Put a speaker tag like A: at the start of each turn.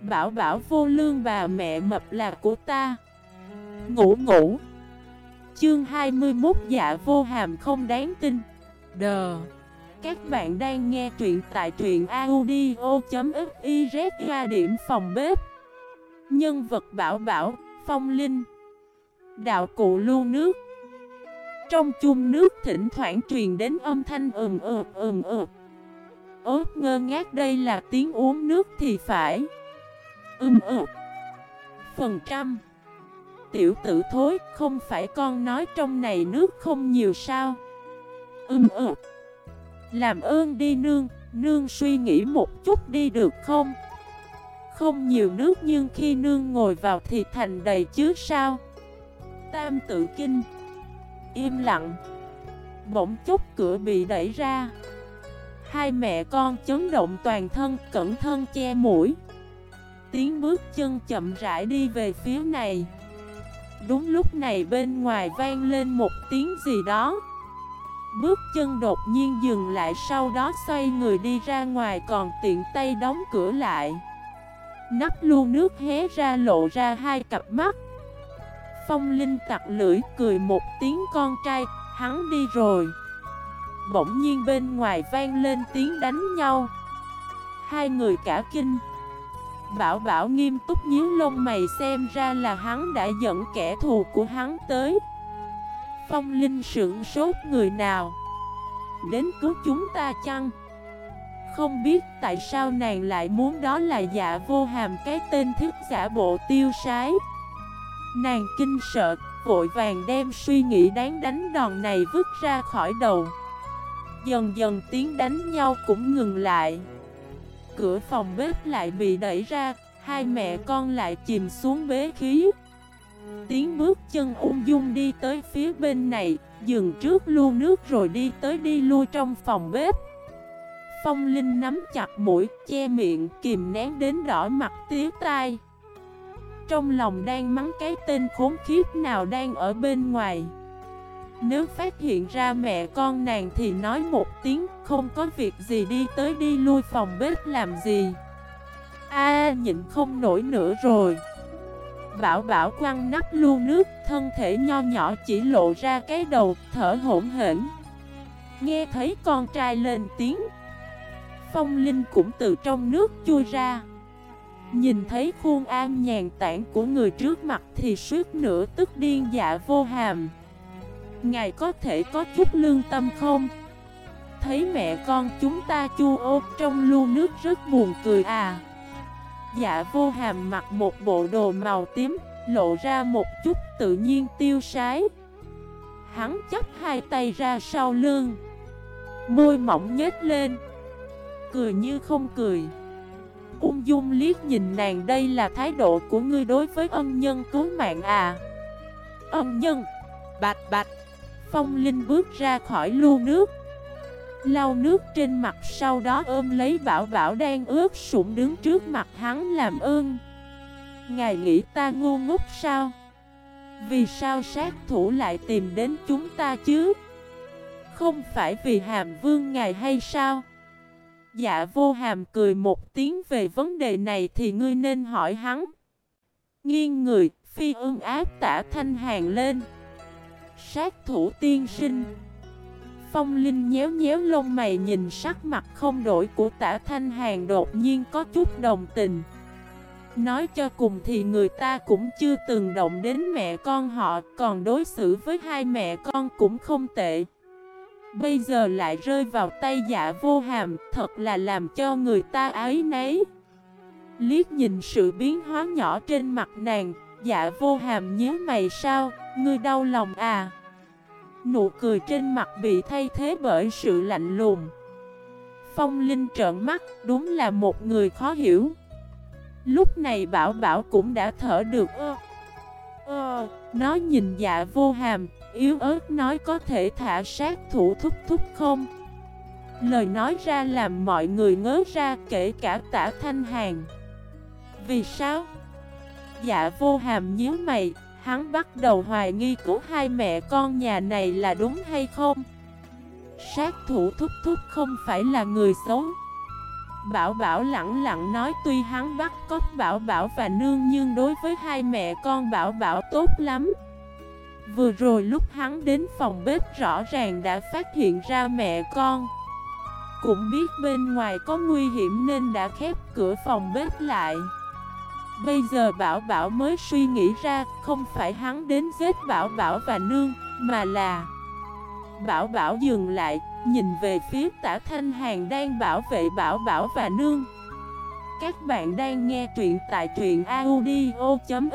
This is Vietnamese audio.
A: Bảo bảo vô lương bà mẹ mập là của ta. Ngủ ngủ. Chương 21 dạ vô hàm không đáng tin. Đờ. Các bạn đang nghe truyện tại truyện audio.xyz ra điểm phòng bếp. Nhân vật bảo bảo, phong linh. Đạo cụ lưu nước. Trong chung nước thỉnh thoảng truyền đến âm thanh ừm ừm ừm ừm ớt ngơ ngác đây là tiếng uống nước thì phải. Ừm ừ Phần trăm. Tiểu tử thối, không phải con nói trong này nước không nhiều sao? Ừm ừ Làm ơn đi nương Nương suy nghĩ một chút đi được không? Không nhiều nước nhưng khi nương ngồi vào thì thành đầy chứ sao? Tam tự kinh. Im lặng. Bỗng chốc cửa bị đẩy ra. Hai mẹ con chấn động toàn thân, cẩn thân che mũi. Tiếng bước chân chậm rãi đi về phía này. Đúng lúc này bên ngoài vang lên một tiếng gì đó. Bước chân đột nhiên dừng lại sau đó xoay người đi ra ngoài còn tiện tay đóng cửa lại. Nắp lu nước hé ra lộ ra hai cặp mắt. Phong Linh tặc lưỡi cười một tiếng con trai, hắn đi rồi. Bỗng nhiên bên ngoài vang lên tiếng đánh nhau. Hai người cả kinh. Bảo bảo nghiêm túc nhíu lông mày xem ra là hắn đã dẫn kẻ thù của hắn tới. Phong Linh sững sốt người nào? Đến cứu chúng ta chăng? Không biết tại sao nàng lại muốn đó là dạ vô hàm cái tên thức giả bộ tiêu sái. Nàng kinh sợ, vội vàng đem suy nghĩ đáng đánh đòn này vứt ra khỏi đầu. Dần dần tiếng đánh nhau cũng ngừng lại. Cửa phòng bếp lại bị đẩy ra Hai mẹ con lại chìm xuống bế khí. Tiếng bước chân ung dung đi tới phía bên này Dừng trước lu nước rồi đi tới đi lui trong phòng bếp. Phong Linh nắm chặt mũi, che miệng, kìm nén đến đỏ mặt tía tai. Trong lòng đang mắng cái tên khốn khiếp nào đang ở bên ngoài nếu phát hiện ra mẹ con nàng thì nói một tiếng, Không có việc gì đi tới đi lui phòng bếp làm gì. A, nhịn không nổi nữa rồi. Bảo bảo quăng nắp lu nước, Thân thể nho nhỏ chỉ lộ ra cái đầu, thở hổn hển. Nghe thấy con trai lên tiếng, Phong Linh cũng từ trong nước chui ra. Nhìn thấy khuôn an nhàn tản của người trước mặt thì suýt nửa tức điên dạ vô hàm. Ngài có thể có chút lương tâm không? Thấy mẹ con chúng ta chu ốt trong lu nước rất buồn cười à. Dạ vô hàm mặc một bộ đồ màu tím, Lộ ra một chút tự nhiên tiêu sái. Hắn chấp hai tay ra sau lưng. Môi mỏng nhếch lên. Cười như không cười. Ung dung liếc nhìn nàng đây là thái độ của ngươi đối với ân nhân cứu mạng à. Ân nhân, Bạch bạch Phong Linh bước ra khỏi lu nước Lau nước trên mặt sau đó ôm lấy bảo bảo đang ướt sũng đứng trước mặt hắn làm ơn Ngài nghĩ ta ngu ngốc sao? Vì sao sát thủ lại tìm đến chúng ta chứ? Không phải vì hàm vương ngài hay sao? Dạ vô hàm cười một tiếng về vấn đề này thì ngươi nên hỏi hắn Nghiêng người, phi ương áp tả thanh hàng lên Sát thủ tiên sinh. Phong Linh nhéo nhéo lông mày nhìn sắc mặt không đổi của tả thanh hàng đột nhiên có chút đồng tình. Nói cho cùng thì người ta cũng chưa từng động đến mẹ con họ, Còn đối xử với hai mẹ con cũng không tệ. Bây giờ lại rơi vào tay dạ vô hàm, Thật là làm cho người ta ái nấy Liếc nhìn sự biến hóa nhỏ trên mặt nàng Dạ vô hàm nhớ mày sao? Ngươi đau lòng à? Nụ cười trên mặt bị thay thế bởi sự lạnh lùng. Phong Linh trợn mắt, Đúng là một người khó hiểu. Lúc này Bảo Bảo cũng đã thở được ơ Ơ. Nó nhìn dạ vô hàm, Yếu ớt nói có thể thả sát thủ thúc thúc không? Lời nói ra làm mọi người ngớ ra, kể cả tả thanh hàng. Vì sao? Dạ vô hàm nhíu mày, Hắn bắt đầu hoài nghi của hai mẹ con nhà này là đúng hay không Sát thủ thúc thúc không phải là người xấu Bảo Bảo lặng lặng nói tuy hắn bắt cóc Bảo Bảo và Nương nhưng đối với hai mẹ con Bảo Bảo tốt lắm. Vừa rồi lúc hắn đến phòng bếp rõ ràng đã phát hiện ra mẹ con. Cũng biết bên ngoài có nguy hiểm nên đã khép cửa phòng bếp lại. Bây giờ Bảo Bảo mới suy nghĩ ra, không phải hắn đến giết Bảo Bảo và Nương, mà là Bảo Bảo dừng lại, Nhìn về phía tả Thanh Hàng đang bảo vệ Bảo Bảo và Nương. Các bạn đang nghe truyện tại truyện audio.fif